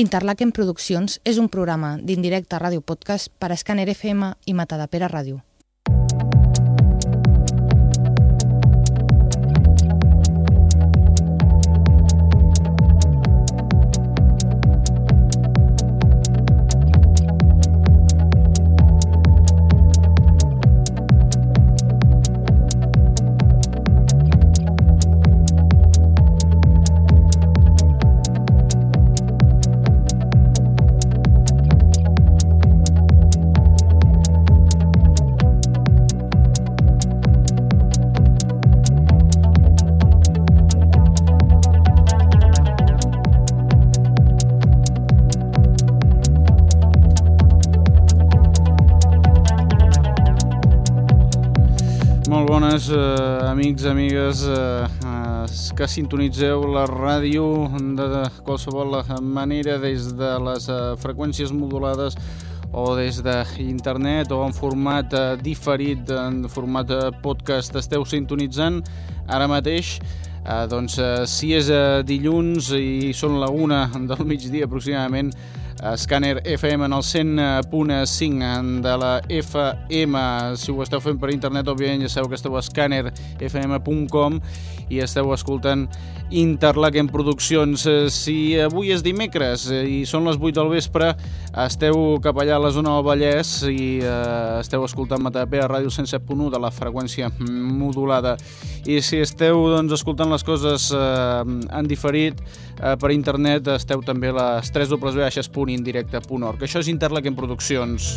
Interlaken Produccions és un programa d'indirecte ràdio podcast per a Scanner FM i Matadepera Ràdio. Eh, amics, amigues, eh, eh, que sintonitzeu la ràdio de, de qualsevol manera des de les eh, freqüències modulades o des d'internet o en format eh, diferit, en format eh, podcast, esteu sintonitzant ara mateix eh, doncs eh, si és eh, dilluns i són la una del migdia aproximadament Scanner FM en el 100.5 de la FM. Si ho esteu fent per internet, òbviament ja sabeu que esteu a scannerfm.com i esteu escoltant Interlaken Produccions. Si avui és dimecres i són les 8 del vespre, esteu cap allà a la zona del Vallès i eh, esteu escoltant Matapé a Ràdio 107.1 de la freqüència modulada. I si esteu doncs, escoltant les coses eh, en diferit eh, per internet, esteu també a les 3 www.indirecte.org. Això és Interlaken Produccions.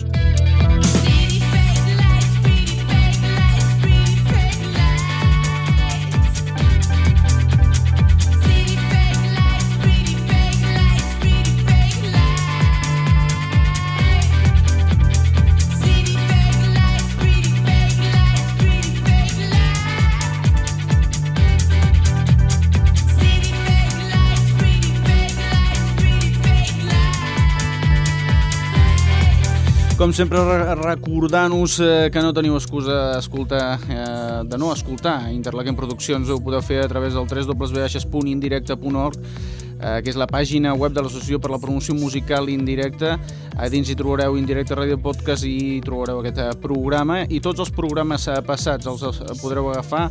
Com sempre, recordant-nos eh, que no teniu excusa escoltar, eh, de no escoltar Interlaken Produccions. Ho podeu fer a través del www.indirecte.org eh, que és la pàgina web de l'Associació per la Promoció Musical Indirecta. A dins hi trobareu Indirecte Radio Podcast i trobareu aquest programa i tots els programes passats els podreu agafar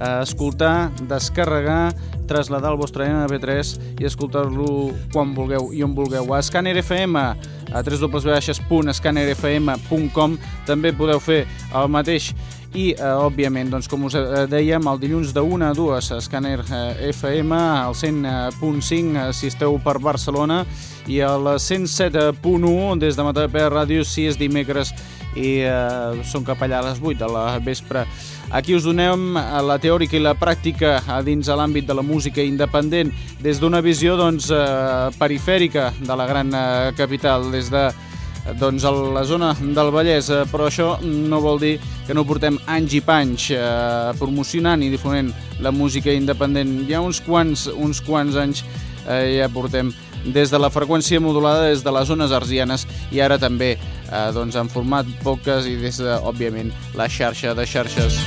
escoltar, descarregar, traslladar al vostre MP3 i escoltar-lo quan vulgueu i on vulgueu. A Scanner FM, a www.scannerfm.com també podeu fer el mateix i, eh, òbviament, doncs, com us eh, dèiem, el dilluns de 1 a 2 a Scanner eh, FM, al 100.5 eh, si esteu per Barcelona i al 107.1 des de Matapé Ràdio si és dimecres i eh, són cap allà a les 8 de la vespre. Aquí us donem la teòrica i la pràctica dins de l'àmbit de la música independent des d'una visió doncs, eh, perifèrica de la gran eh, capital, des de doncs, la zona del Vallès, eh, però això no vol dir que no portem anys i panys eh, promocionant i difonent la música independent. Hi ha uns quants, uns quants anys eh, ja portem des de la freqüència modulada des de les zones arsianes i ara també eh, doncs, en format podcast i des de, òbviament, la xarxa de xarxes.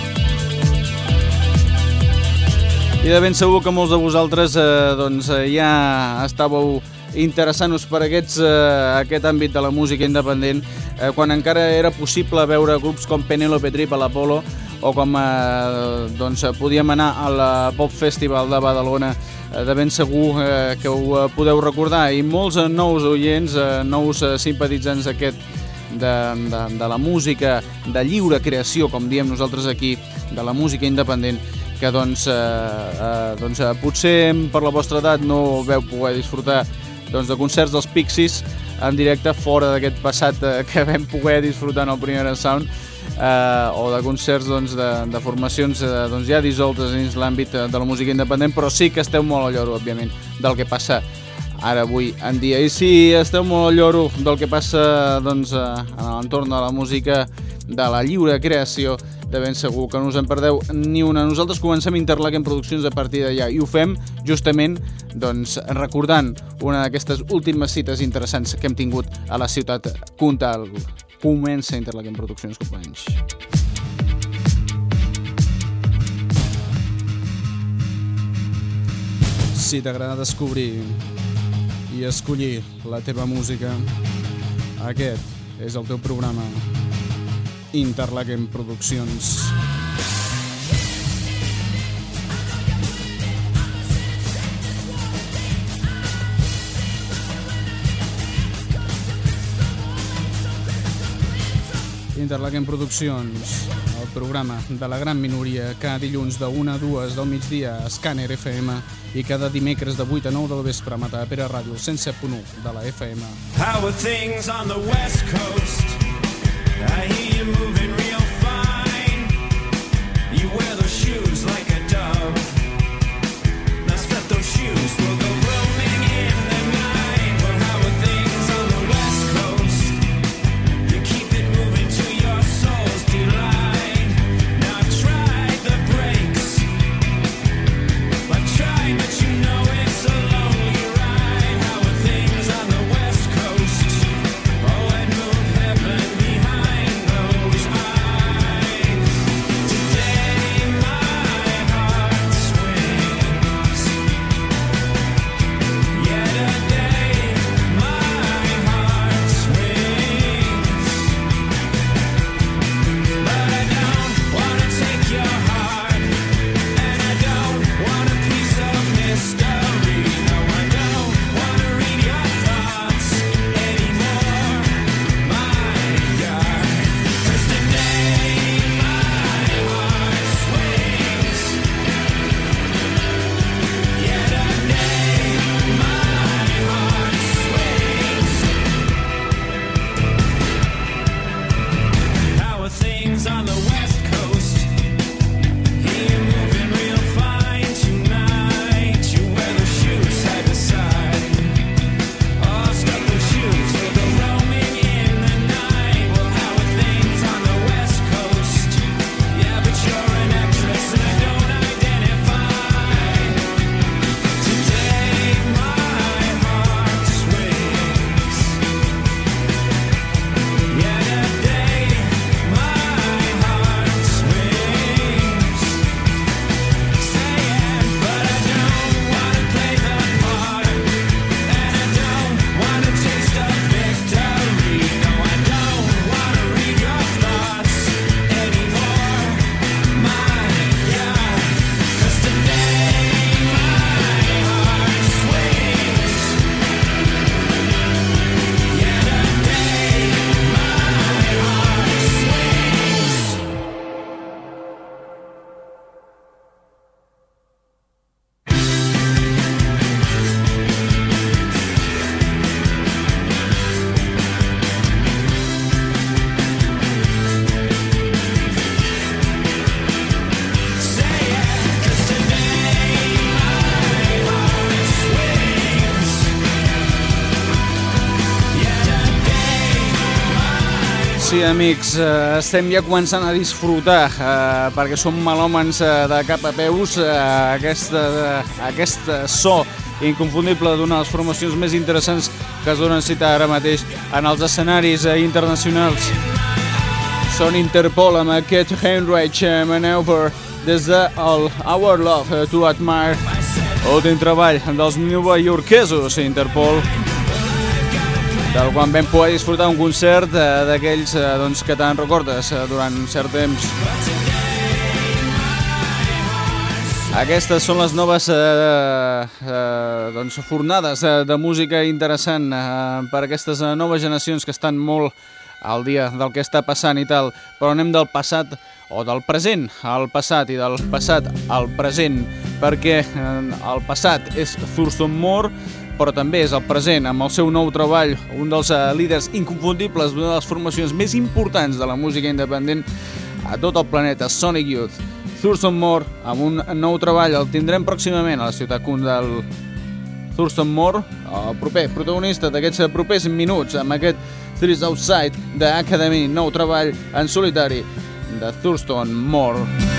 I de ben segur que molts de vosaltres eh, doncs, eh, ja estàveu interessant-nos per aquests, eh, aquest àmbit de la música independent eh, quan encara era possible veure grups com Penelope Trip a l'Apolo o com eh, doncs, podíem anar a la Pop Festival de Badalona Eh, de ben segur eh, que ho eh, podeu recordar. I molts nous oients, nous simpatitzants d'aquest de, de, de la música de lliure creació, com diem nosaltres aquí, de la música independent, que doncs, eh, eh, doncs eh, potser per la vostra edat no veu poder disfrutar doncs, de concerts dels Pixies en directe fora d'aquest passat eh, que vam poder disfrutar en el primer Sound eh, o de concerts doncs, de, de formacions eh, doncs, ja dissoltes dins l'àmbit de la música independent, però sí que esteu molt al lloro, òbviament, del que passa ara avui en dia. I si esteu molt al lloro del que passa doncs, eh, a l'entorn de la música, de la lliure creació, de ben segur que no us en perdeu ni una. Nosaltres comencem Interlaken Produccions a partir d'allà i ho fem justament doncs, recordant una d'aquestes últimes cites interessants que hem tingut a la ciutat Comtal comença Interlaken Produccions, companys. Si t'agrada descobrir i escollir la teva música. Aquest és el teu programa Interlaken Produccions. Interlaken Produccions, el programa de la gran minoria, cada dilluns de 1 a 2 del migdia a Scanner FM i cada dimecres de 8 a 9 del vespre a Matapera Ràdio 107.1 de la FM. How are things on the west coast? I hear you moving real amics, eh, estem ja començant a disfrutar, eh, perquè som malòmens eh, de cap a peus, eh, aquesta, eh, aquest so inconfundible d'una de les formacions més interessants que es donen cita ara mateix en els escenaris eh, internacionals. Són Interpol amb aquest Heinrich Maneuver des de el Our Love to Admire, últim treball dels Yorkesos Interpol. Interpol del quan vam poder disfrutar un concert eh, d'aquells eh, doncs, que te'n recordes eh, durant cert temps. Aquestes són les noves eh, eh, doncs, fornades de, de música interessant eh, per aquestes eh, noves generacions que estan molt al dia del que està passant i tal, però anem del passat o del present al passat i del passat al present, perquè eh, el passat és Thurston Moore, però també és el present amb el seu nou treball, un dels uh, líders inconfundibles d'una de les formacions més importants de la música independent a tot el planeta, Sonic Youth. Thurston Moore, amb un nou treball, el tindrem pròximament a la ciutat del Thurston Moore, el proper protagonista d'aquests propers minuts, amb aquest Three's Outside de Academy, nou treball en solitari de Thurston Moore.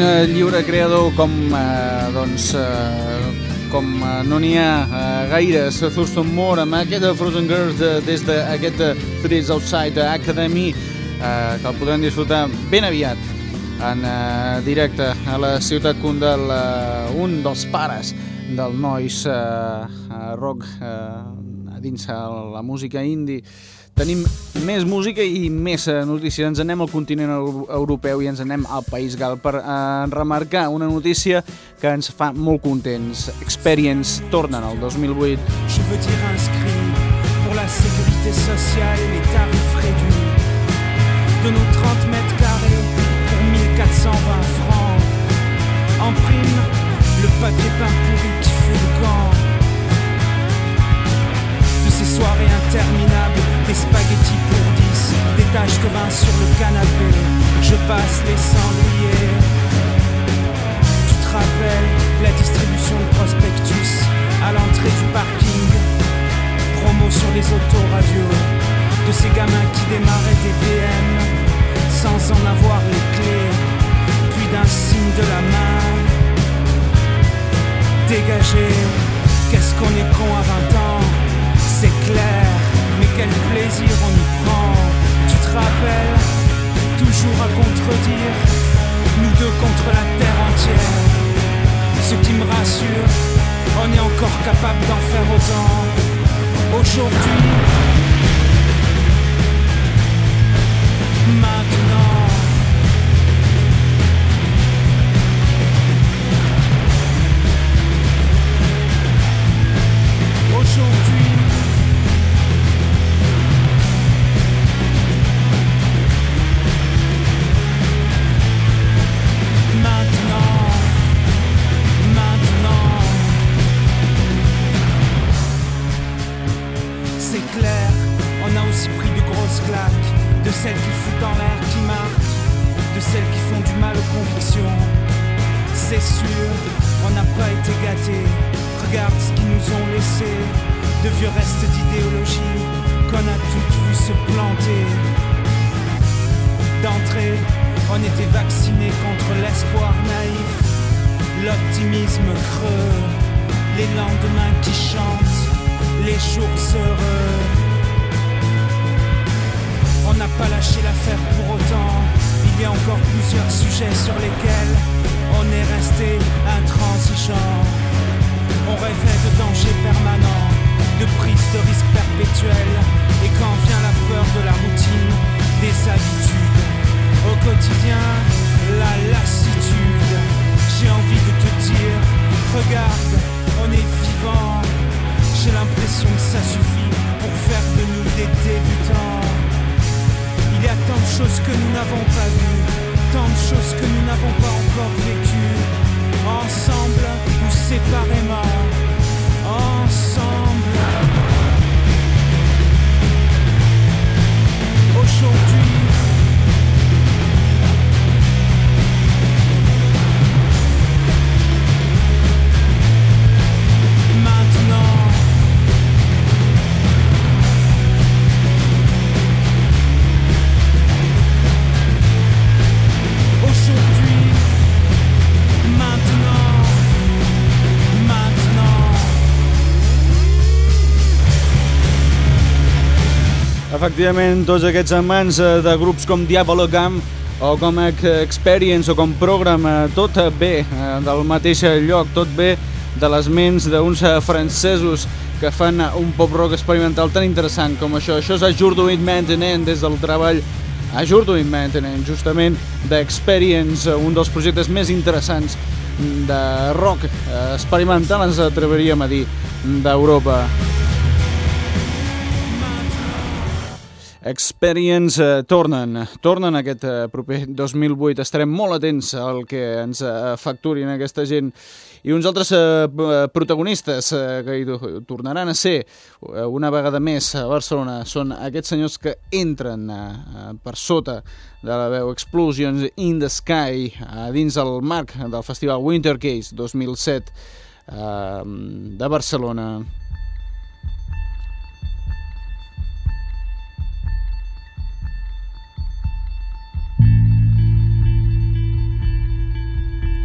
Eh, lliure creador com, eh, doncs, eh, com eh, no n'hi ha eh, gaires, Thurston Moore, amb aquest Frozen Girls de, des d'aquest Threes Outside Academy, eh, que el podrem disfrutar ben aviat en eh, directe a la ciutat Kundal, eh, un dels pares del noise eh, rock eh, dins la música indie Tenim més música i més eh, notícies. Ens anem al continent europeu i ens anem al País Gal per eh, remarcar una notícia que ens fa molt contents. Experience tornen al 2008. Je veux dire inscrit pour la sécurité sociale et les tarifs réduits de nos 30 mètres carrés pour 1420 francs. En prime, le papier peint pourri qui fait le camp ces soirées interminables des spaghettis pour 10, des taches de vin sur le canapé, je passe les cendriers. Tu te rappelles la distribution de prospectus à l'entrée du parking, promo sur les autoradios, de ces gamins qui démarraient des BM sans en avoir les clés, puis d'un signe de la main. Dégagé, qu'est-ce qu'on est con à 20 ans, c'est clair mais quel plaisir on y prend. Tu te rappelles, toujours à contredire, nous deux contre la terre entière. Ce qui me rassure, on est encore capable d'en faire autant. Aujourd'hui, maintenant. Aujourd'hui. Efectivament, tots aquests amants eh, de grups com Diablo Gam o com Experience o com Program, eh, tot bé eh, del mateix lloc, tot bé de les ments d'uns francesos que fan un pop-rock experimental tan interessant com això. Això és Ajurdo It Maintenance des del treball Ajurdo It Maintenance, justament d'Experience, un dels projectes més interessants de rock experimental, ens atreveríem a dir, d'Europa. Experience eh, tornen, tornen aquest eh, proper 2008. Estarem molt atents al que ens eh, facturin aquesta gent i uns altres eh, protagonistes eh, que hi tornaran a ser eh, una vegada més a Barcelona són aquests senyors que entren eh, per sota de la veu Explosions in the Sky eh, dins el marc del festival Winter Case 2007 eh, de Barcelona.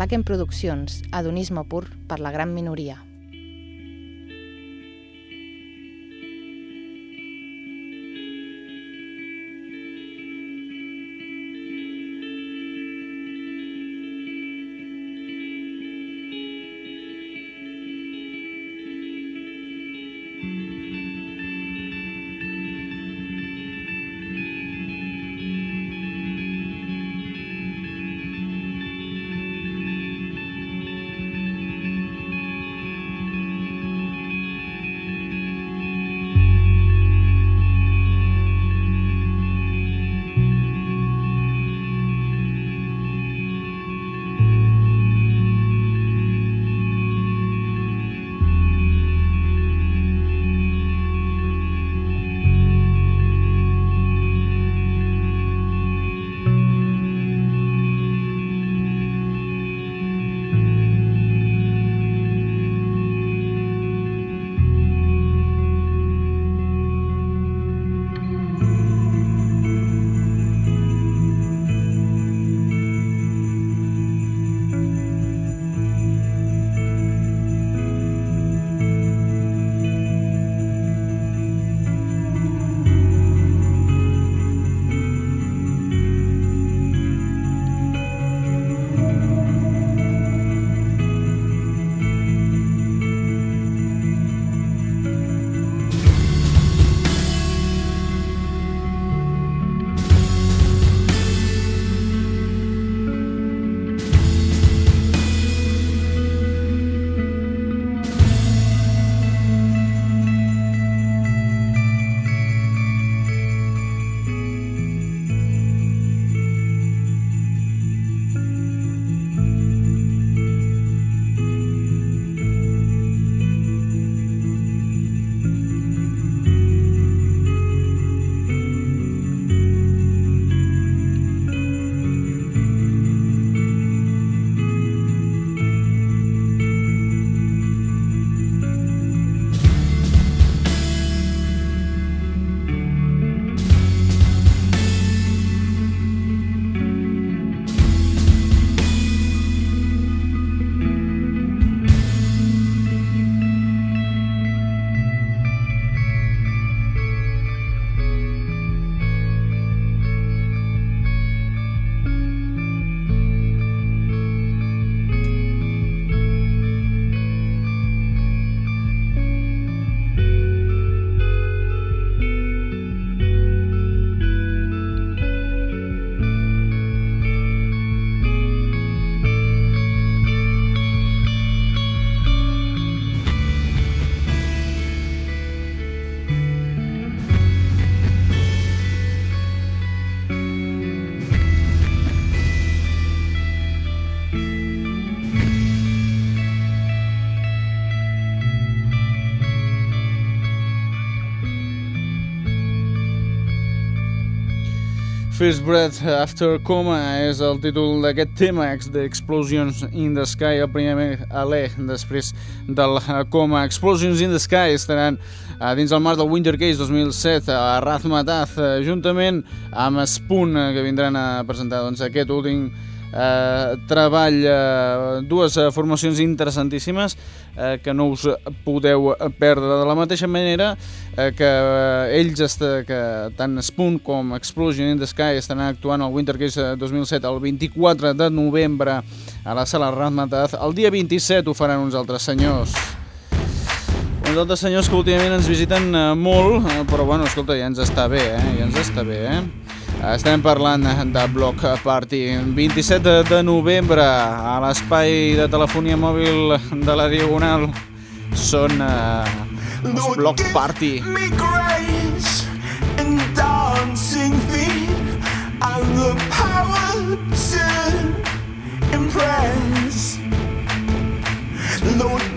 Interlaken Produccions, adonisme pur per la gran minoria. First Breath After Coma és el títol d'aquest tema, The Explosions in the Sky, el primer alè després del coma. Explosions in the Sky estaran uh, dins el marc del Winter Case 2007 a Razmataz, uh, juntament amb Spoon, uh, que vindran a presentar doncs, aquest últim eh, treball, eh, dues eh, formacions interessantíssimes eh, que no us podeu perdre. De la mateixa manera eh, que eh, ells, està, que tant Spoon com Explosion in the Sky estaran actuant al Winter Case 2007 el 24 de novembre a la sala Razmataz. El dia 27 ho faran uns altres senyors. Uns altres senyors que últimament ens visiten eh, molt, eh, però bueno, escolta, ja ens està bé, eh? Ja ens està bé, eh? Estem parlant de Block Party. 27 de novembre a l'espai de telefonia mòbil de la Diagonal són uh, els Block Party. Lord,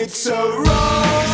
It's so wrong.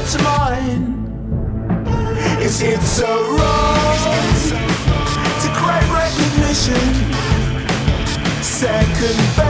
What's mine. Is it so wrong to crave recognition? Second best,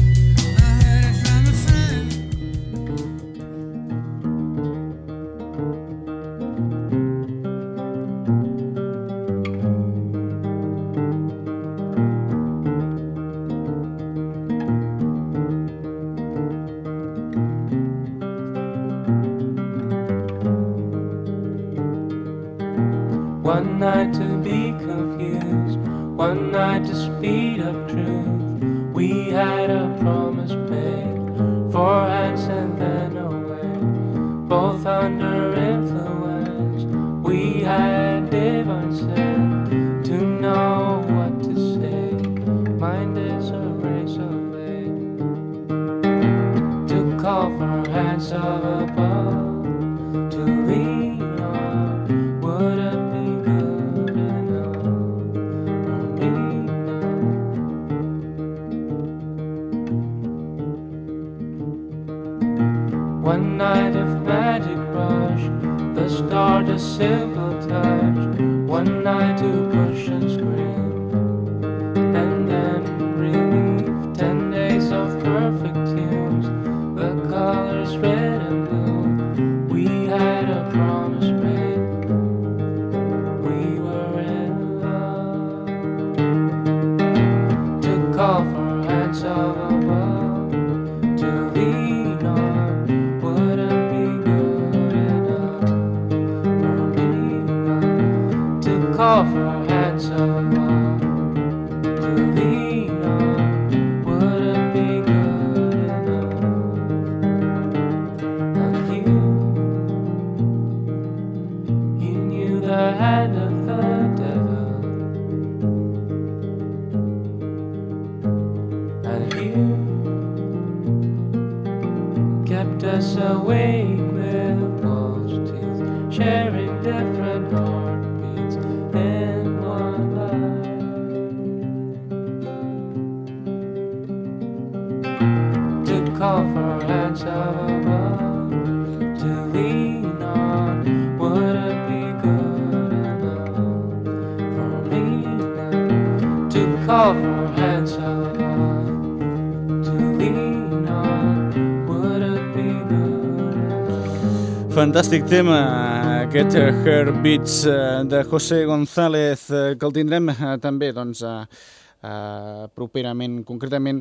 Fantàstic tema, aquest eh, Heartbeats eh, de José González, eh, que el tindrem també doncs, properament, concretament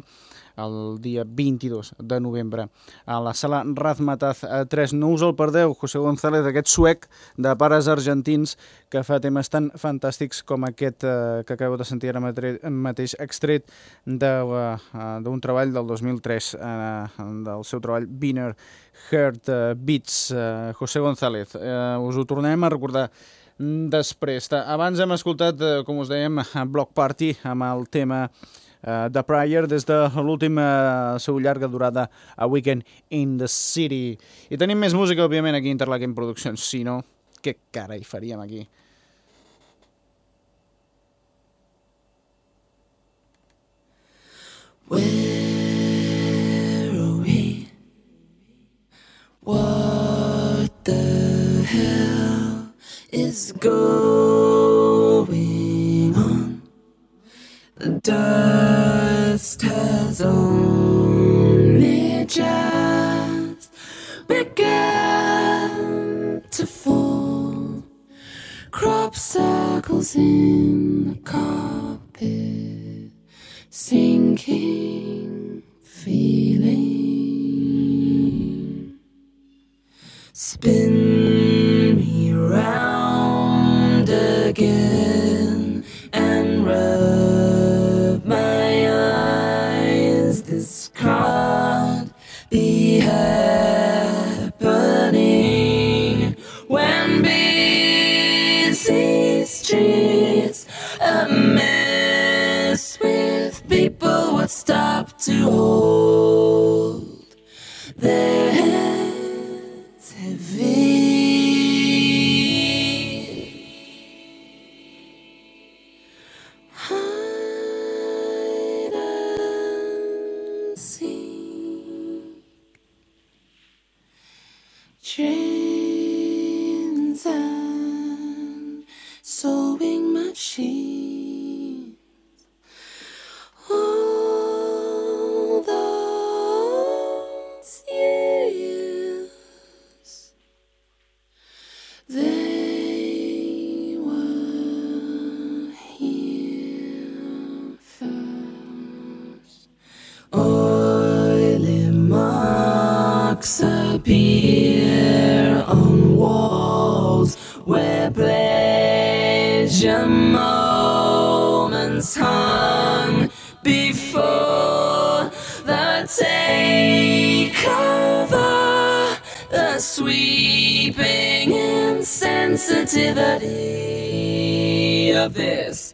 el dia 22 de novembre a la sala Razmataz 3. No us el perdeu, José González, aquest suec de pares argentins que fa temes tan fantàstics com aquest eh, que acabeu de sentir ara mateix extret de, eh, d'un treball del 2003, eh, del seu treball Wiener Heart eh, Beats, eh, José González. Eh, us ho tornarem a recordar després. Abans hem escoltat, com us dèiem, Block Party amb el tema de Pryor des de l'última seu llarga durada a Weekend in the City. I tenim més música, òbviament, aquí a Interlaken Productions. Si no, què cara hi faríem aquí? Where hell is going on? The dust has only just begun to fall. Crop circles in the carpet sinking feeling. Spin to hold. Their pleasure moments hung before take over. The sweeping insensitivity of this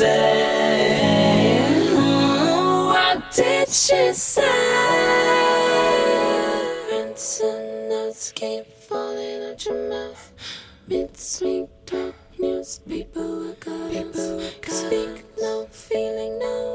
say? Mm, what did she say? And notes keep falling out your mouth. Mid-sweet talk news, people are got Speak no feeling, no,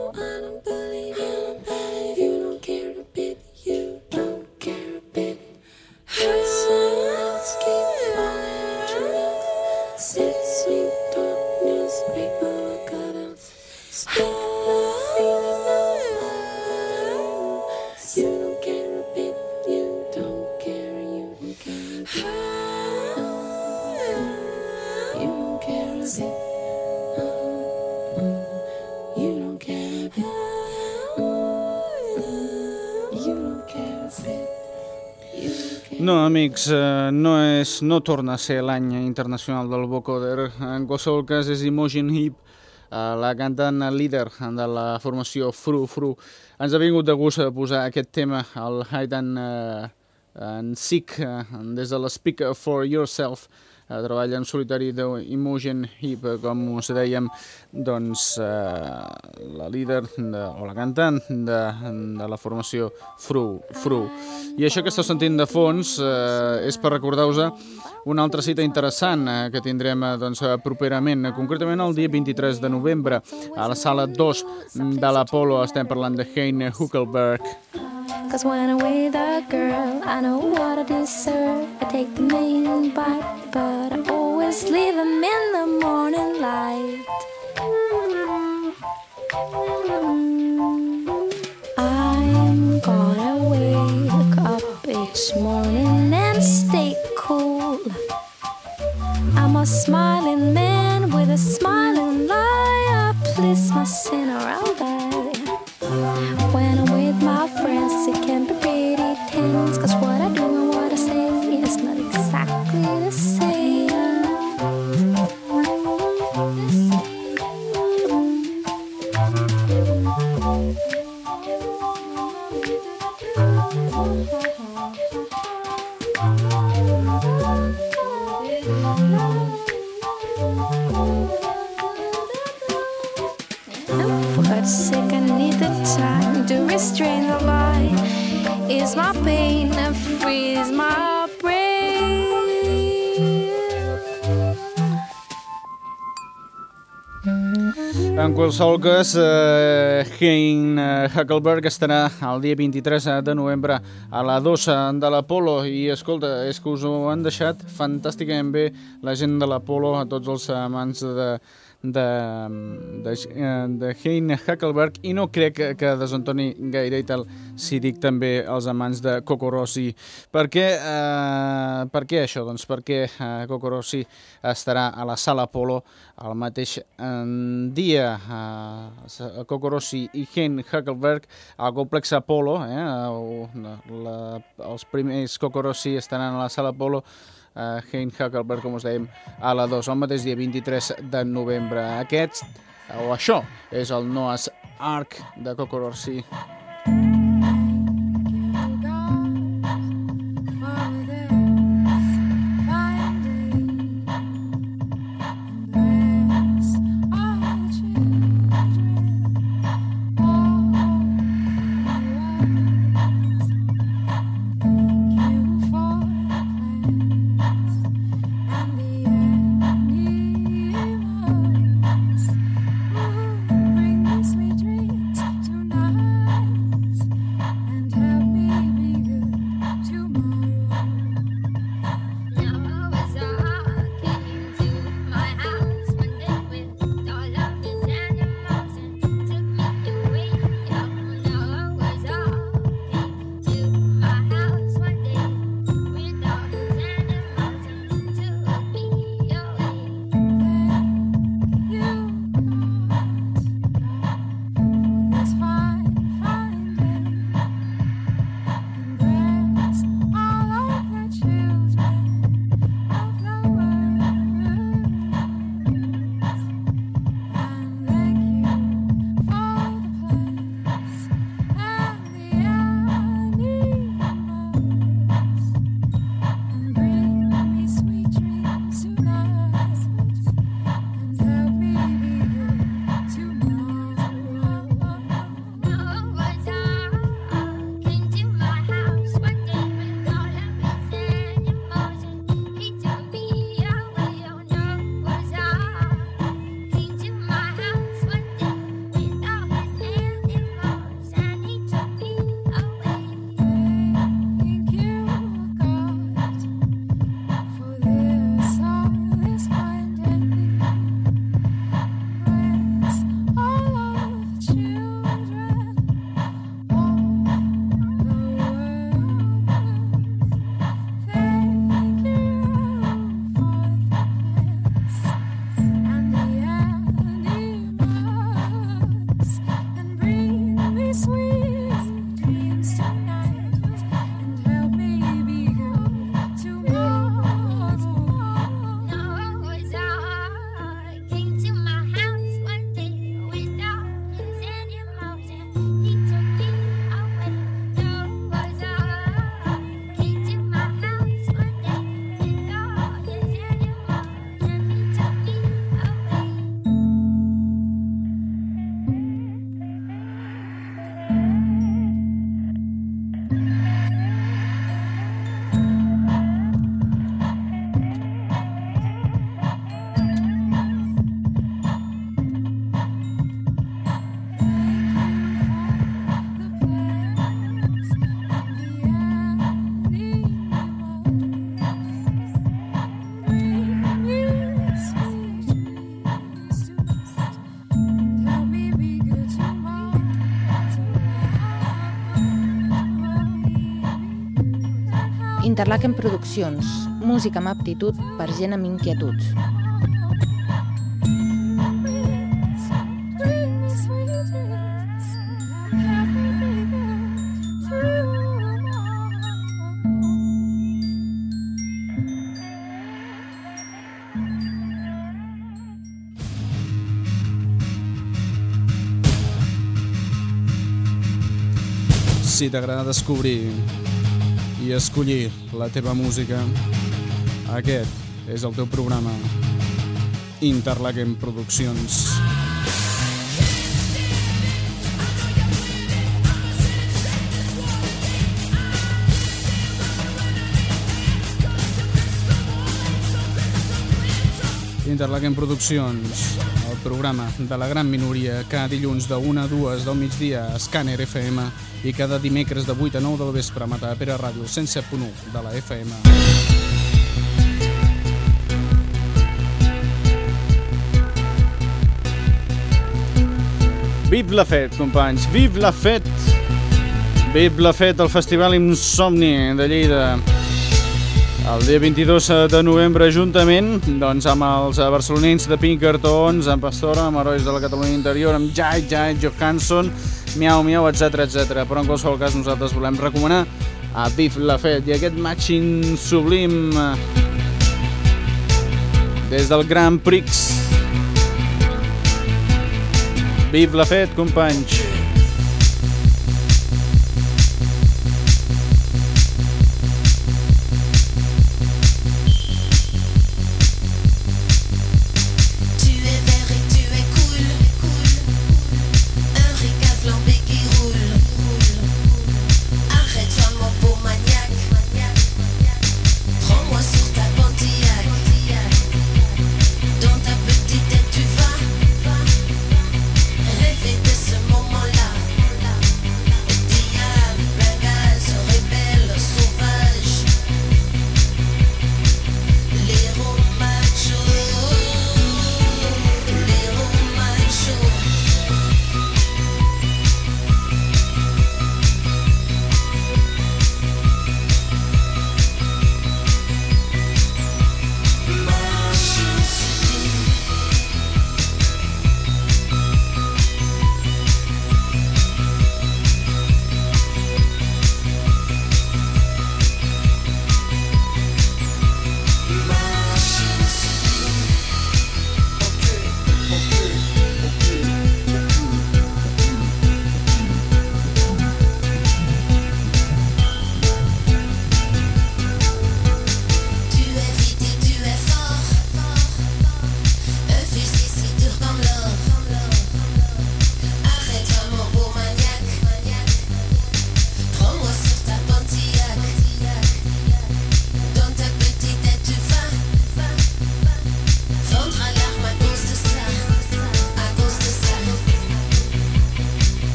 amics, eh, no, és, no torna a ser l'any internacional del vocoder. En qualsevol cas és Imogen Heap, eh, la cantant líder de la formació Fru Fru. Ens ha vingut de gust a posar aquest tema, el Hide and, uh, des de la Speak for Yourself, treball en solitari d'Imogen Heap, eh, com us dèiem, doncs eh, la líder de, o la cantant de, de la formació Fru Fru. I això que esteu sentint de fons eh, és per recordar-vos una altra cita interessant eh, que tindrem eh, doncs, eh, properament, eh, concretament el dia 23 de novembre a la sala 2 de l'Apolo estem parlant de Heine Huckelberg. Cause when I'm with a girl, I know what I deserve. I take the main bite, but I always leave them in the morning light. I'm gonna wake up each morning and stay qualsevol cas, eh, Hein eh, Huckelberg estarà el dia 23 de novembre a la 2 de l'Apolo. I escolta, és que us ho han deixat fantàsticament bé la gent de l'Apolo, a tots els amants de, de, de, eh, de Hein Huckelberg i no crec que, que desentoni gaire i tal si dic també els amants de Coco Rossi. Per què, eh, per què això? Doncs perquè eh, Coco Rossi estarà a la Sala Apolo el mateix eh, dia eh, Coco Rossi i Hein Huckelberg al complex Apolo eh, el, la, els primers Coco Rossi estaran a la Sala Apolo uh, Hein Huckelberg, com us dèiem, a la 2, el mateix dia 23 de novembre. Aquest, o això, és el Noah's Ark de Coco Rossi. Interlaken Produccions, música amb aptitud per gent amb inquietuds. Si t'agrada descobrir i escollir la teva música, aquest és el teu programa. Interlaken Produccions. Interlaken Produccions, el programa de la gran minoria, cada dilluns de 1 a 2 del migdia a Scanner FM i cada dimecres de 8 a 9 del vespre a Matapera Ràdio 107.1 de la FM. Viv la fet, companys, viv la fet! Viv la fet, el Festival Insomni de Lleida. El dia 22 de novembre, juntament doncs, amb els barcelonins de Pinkertons, amb Pastora, amb Herois de la Catalunya Interior, amb Jai, Jai, Johansson, Miau, Miau, etc etc. Però en qualsevol cas nosaltres volem recomanar a la Fet i aquest matching sublim des del Grand Prix. La Fet, companys!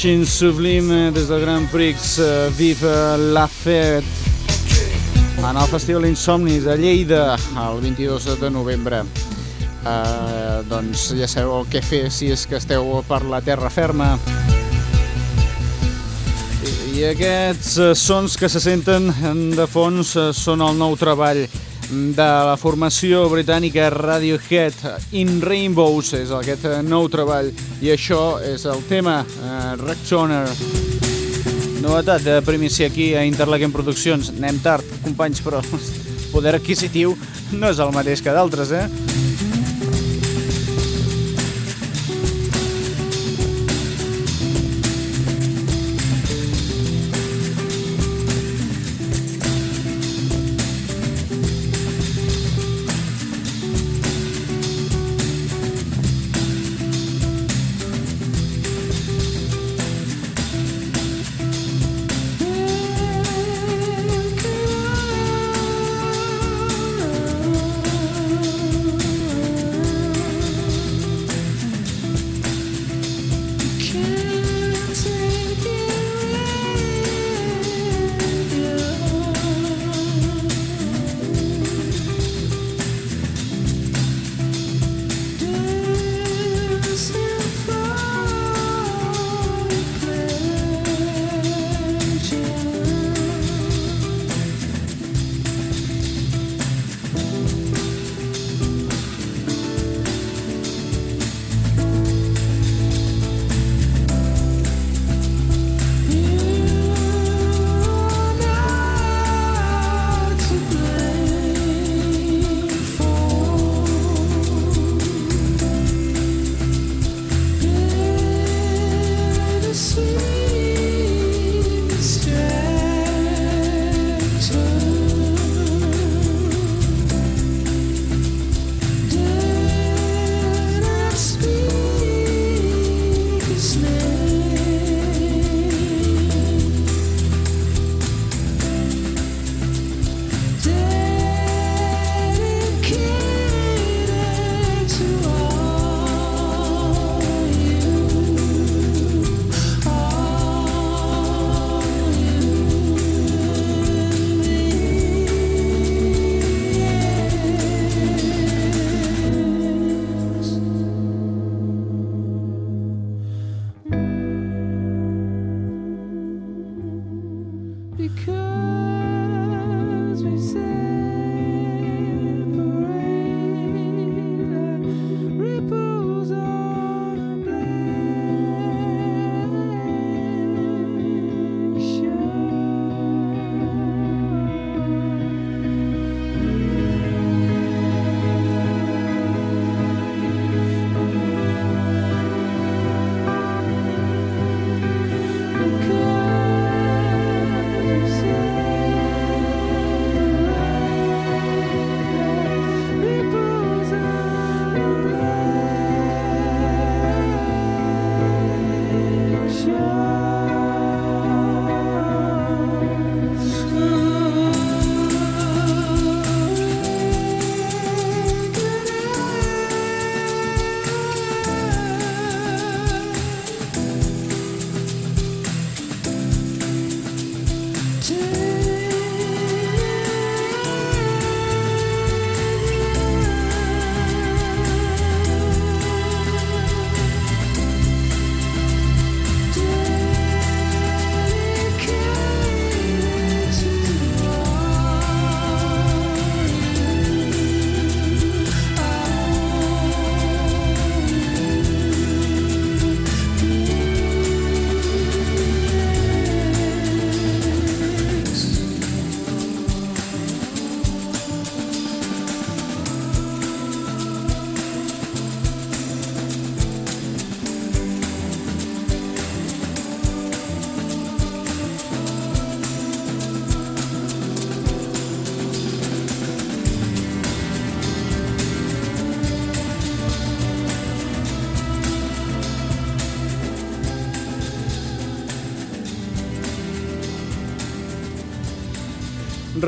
Machine Sublime des del Grand Prix eh, Viva la Fet en el Festival Insomnis a Lleida el 22 de novembre. Eh, doncs ja sabeu que fer si és que esteu per la terra ferma. I, i aquests eh, sons que se senten de fons són el nou treball de la formació britànica Radiohead In Rainbows és aquest eh, nou treball. I això és el tema uh, Rectoner novetat de primícia aquí a Interlaken Produccions. Anem tard, companys, però poder adquisitiu no és el mateix que d'altres, eh?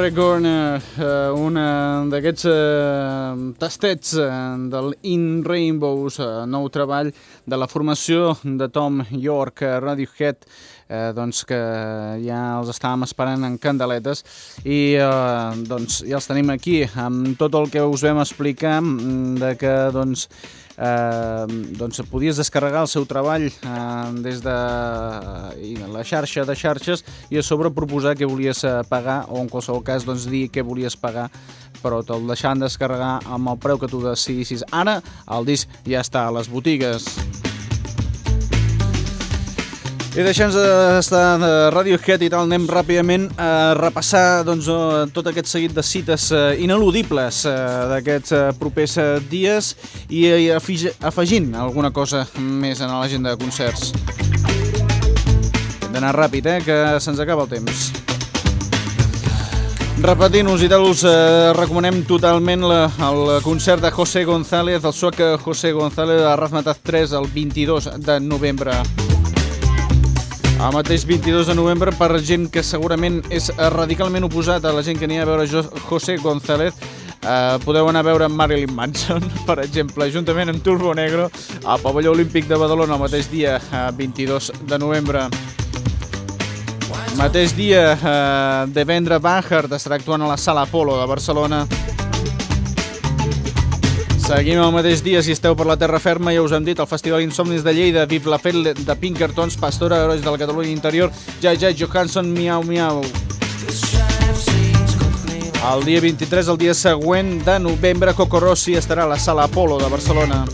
Recorner, eh, una d'aquests eh, tastets eh, del In Rainbows, eh, nou treball de la formació de Tom York, eh, Radiohead, eh, doncs que ja els estàvem esperant en candeletes. I eh, doncs ja els tenim aquí amb tot el que us vam explicar mm, de que doncs eh, doncs podies descarregar el seu treball eh, des de eh, la xarxa de xarxes i a sobre proposar què volies eh, pagar o en qualsevol cas doncs, dir què volies pagar però te'l deixaran descarregar amb el preu que tu decidissis. Ara el disc ja està a les botigues. I deixem d'estar de Radiohead i tal, anem ràpidament a repassar doncs, eh, tot aquest seguit de cites eh, ineludibles eh, d'aquests propers dies i afegint alguna cosa més en l'agenda de concerts. Hem d'anar ràpid, eh, que se'ns acaba el temps. Repetint-nos i tal, us eh, recomanem totalment la, el concert de José González, el suec José González de Razmataz 3 el 22 de novembre. El mateix 22 de novembre, per gent que segurament és radicalment oposat a la gent que anirà a veure Jo- José González, eh, podeu anar a veure Marilyn Manson, per exemple, juntament amb Turbo Negro, al pavelló olímpic de Badalona el mateix dia, eh, 22 de novembre. Mateix dia, eh, Devendra Banhart estarà actuant a la Sala Apolo de Barcelona. Seguim el mateix dia, si esteu per la terra ferma, ja us hem dit, el Festival Insomnis de Lleida, Viv la Fet de Pinkertons, Pastora, Herois de la Catalunya Interior, Jai Jai Johansson, Miau Miau. El dia 23, el dia següent de novembre, Coco Rossi estarà a la Sala Apolo de Barcelona.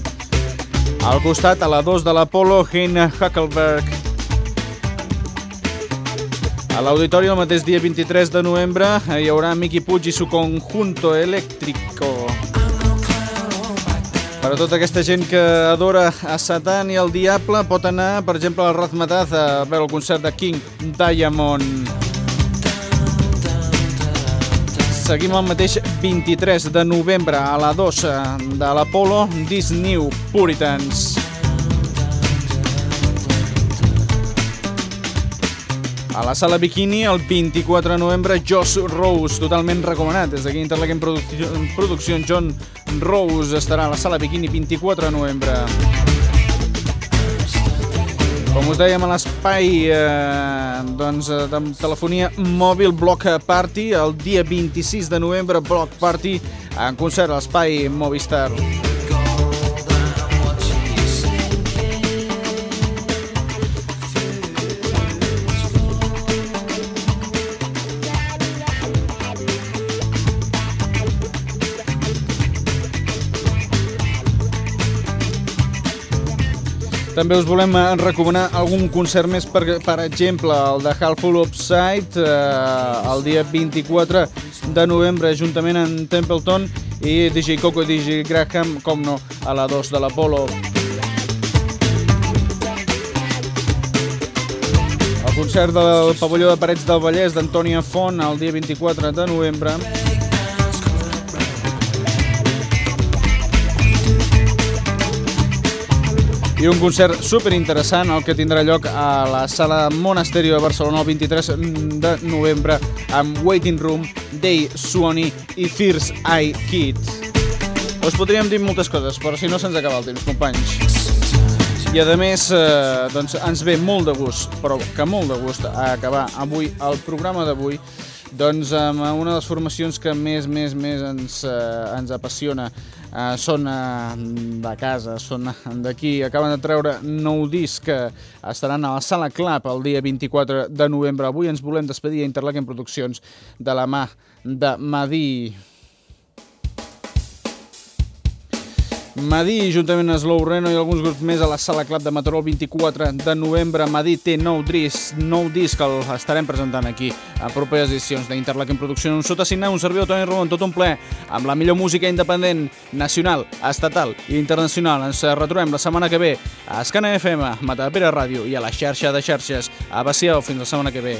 Al costat, a la 2 de l'Apolo, Heine Huckelberg. A l'auditori el mateix dia 23 de novembre hi haurà Miki Puig i su conjunto eléctrico. Per a tota aquesta gent que adora a Satan i el Diable pot anar, per exemple, al Razmataz a veure el concert de King Diamond. Seguim el mateix 23 de novembre a la 2 de l'Apolo, This New Puritans. A la sala Bikini, el 24 de novembre, Josh Rose, totalment recomanat. Des d'aquí Interlaken Producció, Producció, John Rose estarà a la sala Bikini 24 de novembre. Com us dèiem a l'espai eh, doncs, eh, de telefonia mòbil Block Party, el dia 26 de novembre, Block Party, en concert a l'espai Movistar. També us volem eh, recomanar algun concert més, per, per exemple, el de Halful Upside, eh, el dia 24 de novembre, juntament amb Templeton i DJ Coco i DJ Graham, com no, a la 2 de l'Apolo. El concert del pavelló de Parets del Vallès d'Antònia Font el dia 24 de novembre. I un concert super interessant el que tindrà lloc a la sala Monasterio de Barcelona el 23 de novembre amb Waiting Room, Day Suoni i Fierce Eye Kid. Us podríem dir moltes coses, però si no se'ns acaba el temps, companys. I a més, eh, doncs ens ve molt de gust, però que molt de gust acabar avui el programa d'avui doncs amb una de les formacions que més, més, més ens, eh, ens apassiona eh, són eh, de casa, són d'aquí, acaben de treure nou disc que estaran a la Sala Club el dia 24 de novembre. Avui ens volem despedir a Interlaken Produccions de la mà de Madí. Madí, juntament amb Slow Reno i alguns grups més a la Sala Club de Mataró el 24 de novembre. Madí té nou disc, nou disc el estarem presentant aquí a properes edicions d'Interlaken Produccions. Sota signar un servidor Toni Rodon, tot un ple, amb la millor música independent, nacional, estatal i internacional. Ens retrobem la setmana que ve a Escana FM, Matapera Ràdio i a la xarxa de xarxes. A Baciau, fins la setmana que ve.